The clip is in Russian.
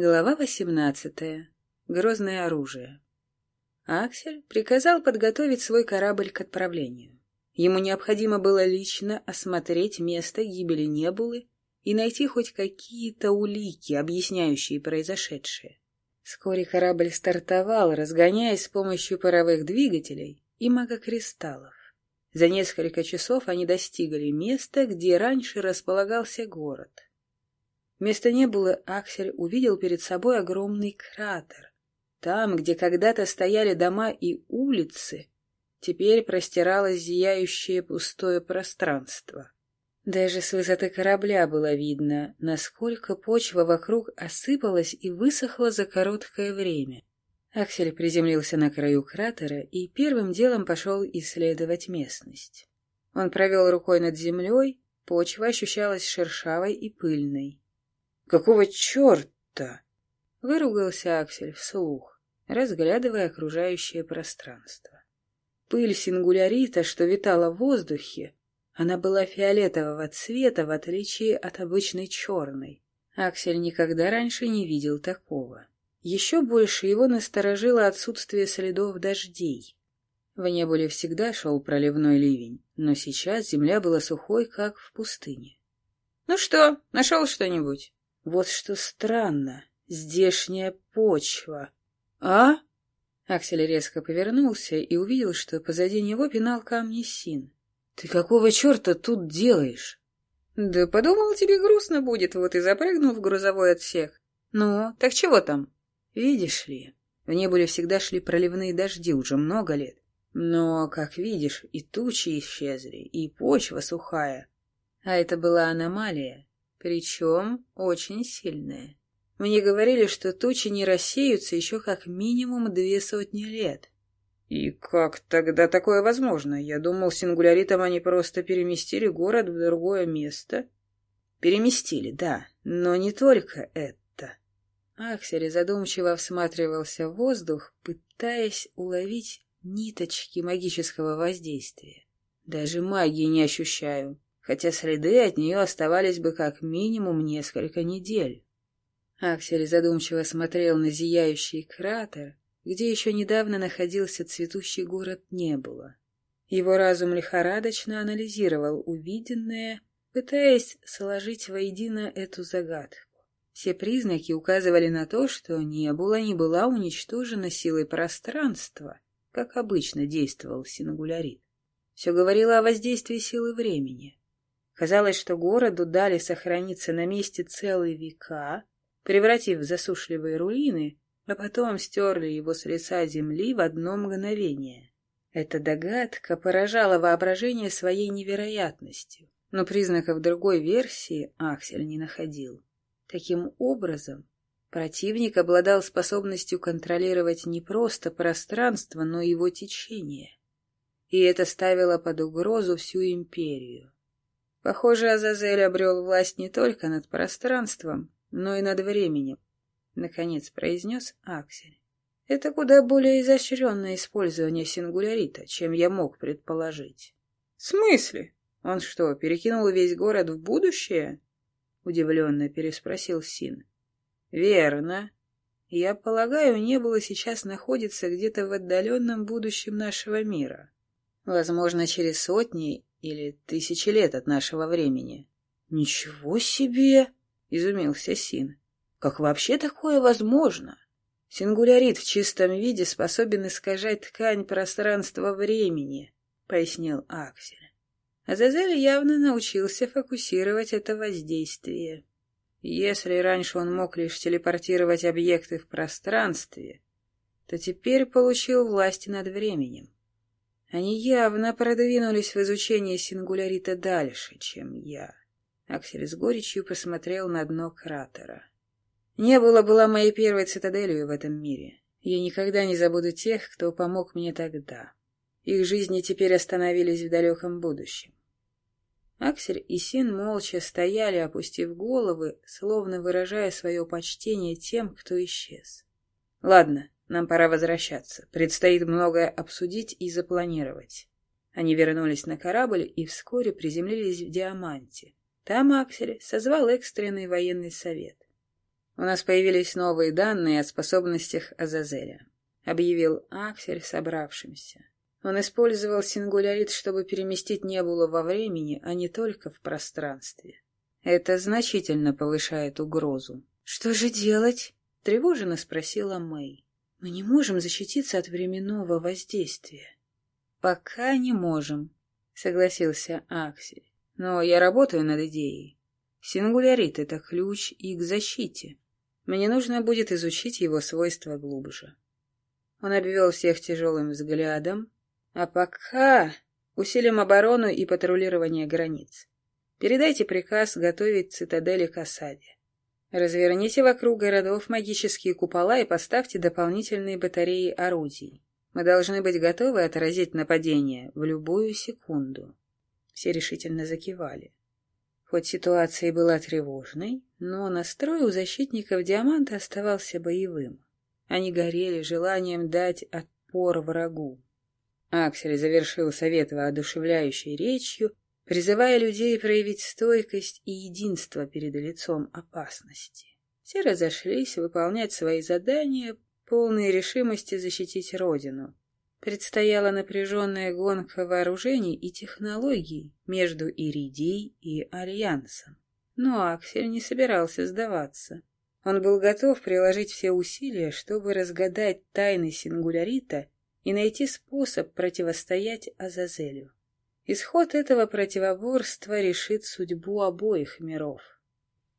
Глава восемнадцатая. Грозное оружие. Аксель приказал подготовить свой корабль к отправлению. Ему необходимо было лично осмотреть место гибели Небулы и найти хоть какие-то улики, объясняющие произошедшее. Вскоре корабль стартовал, разгоняясь с помощью паровых двигателей и магокристаллов. За несколько часов они достигли места, где раньше располагался город. Вместо Небулы Аксель увидел перед собой огромный кратер. Там, где когда-то стояли дома и улицы, теперь простиралось зияющее пустое пространство. Даже с высоты корабля было видно, насколько почва вокруг осыпалась и высохла за короткое время. Аксель приземлился на краю кратера и первым делом пошел исследовать местность. Он провел рукой над землей, почва ощущалась шершавой и пыльной. «Какого черта?» — выругался Аксель вслух, разглядывая окружающее пространство. Пыль сингулярита, что витала в воздухе, она была фиолетового цвета, в отличие от обычной черной. Аксель никогда раньше не видел такого. Еще больше его насторожило отсутствие следов дождей. В небуле всегда шел проливной ливень, но сейчас земля была сухой, как в пустыне. — Ну что, нашел что-нибудь? — Вот что странно. Здешняя почва. — А? Аксель резко повернулся и увидел, что позади него пинал камни Син. «Ты какого черта тут делаешь?» «Да подумал, тебе грустно будет, вот и запрыгнул в грузовой отсек. Ну, так чего там?» «Видишь ли, в небе всегда шли проливные дожди уже много лет. Но, как видишь, и тучи исчезли, и почва сухая. А это была аномалия, причем очень сильная. Мне говорили, что тучи не рассеются еще как минимум две сотни лет. И как тогда такое возможно? Я думал, сингуляритом они просто переместили город в другое место. Переместили, да, но не только это. Аксель задумчиво всматривался в воздух, пытаясь уловить ниточки магического воздействия. Даже магии не ощущаю, хотя следы от нее оставались бы как минимум несколько недель. Аксель задумчиво смотрел на зияющий кратер, где еще недавно находился цветущий город, не было. Его разум лихорадочно анализировал увиденное, пытаясь сложить воедино эту загадку. Все признаки указывали на то, что не было не была уничтожена силой пространства, как обычно действовал сингулярит. Все говорило о воздействии силы времени. Казалось, что городу дали сохраниться на месте целые века, превратив в засушливые руины а потом стерли его с лица земли в одно мгновение. Эта догадка поражала воображение своей невероятностью, но признаков другой версии Аксель не находил. Таким образом, противник обладал способностью контролировать не просто пространство, но и его течение. И это ставило под угрозу всю империю. Похоже, Азазель обрел власть не только над пространством, но и над временем наконец произнес Аксель. Это куда более изощренное использование сингулярита, чем я мог предположить. В смысле? Он что, перекинул весь город в будущее? Удивленно переспросил Син. Верно. Я полагаю, небо сейчас находится где-то в отдаленном будущем нашего мира. Возможно, через сотни или тысячи лет от нашего времени. Ничего себе! — изумился Син. Как вообще такое возможно? Сингулярит в чистом виде способен искажать ткань пространства-времени, пояснил Аксель. Азазель явно научился фокусировать это воздействие. Если раньше он мог лишь телепортировать объекты в пространстве, то теперь получил власть над временем. Они явно продвинулись в изучении сингулярита дальше, чем я. Аксель с горечью посмотрел на дно кратера. Небула была моей первой цитаделью в этом мире. Я никогда не забуду тех, кто помог мне тогда. Их жизни теперь остановились в далеком будущем. Аксель и Син молча стояли, опустив головы, словно выражая свое почтение тем, кто исчез. «Ладно, нам пора возвращаться. Предстоит многое обсудить и запланировать». Они вернулись на корабль и вскоре приземлились в Диаманте. Там Аксель созвал экстренный военный совет. У нас появились новые данные о способностях Азазеля, объявил Аксель собравшимся. Он использовал сингулярит, чтобы переместить небулу во времени, а не только в пространстве. Это значительно повышает угрозу. «Что же делать?» — тревоженно спросила Мэй. «Мы не можем защититься от временного воздействия». «Пока не можем», — согласился Аксель. «Но я работаю над идеей. Сингулярит — это ключ и к защите. Мне нужно будет изучить его свойства глубже». Он обвел всех тяжелым взглядом. «А пока усилим оборону и патрулирование границ. Передайте приказ готовить цитадели к осаде. Разверните вокруг городов магические купола и поставьте дополнительные батареи орудий. Мы должны быть готовы отразить нападение в любую секунду. Все решительно закивали. Хоть ситуация и была тревожной, но настрой у защитников Диаманта оставался боевым. Они горели желанием дать отпор врагу. Аксель завершил совет воодушевляющей речью призывая людей проявить стойкость и единство перед лицом опасности. Все разошлись выполнять свои задания, полные решимости защитить Родину. Предстояла напряженная гонка вооружений и технологий между Иридией и Альянсом. Но Аксель не собирался сдаваться. Он был готов приложить все усилия, чтобы разгадать тайны сингулярита и найти способ противостоять Азазелю. Исход этого противоборства решит судьбу обоих миров.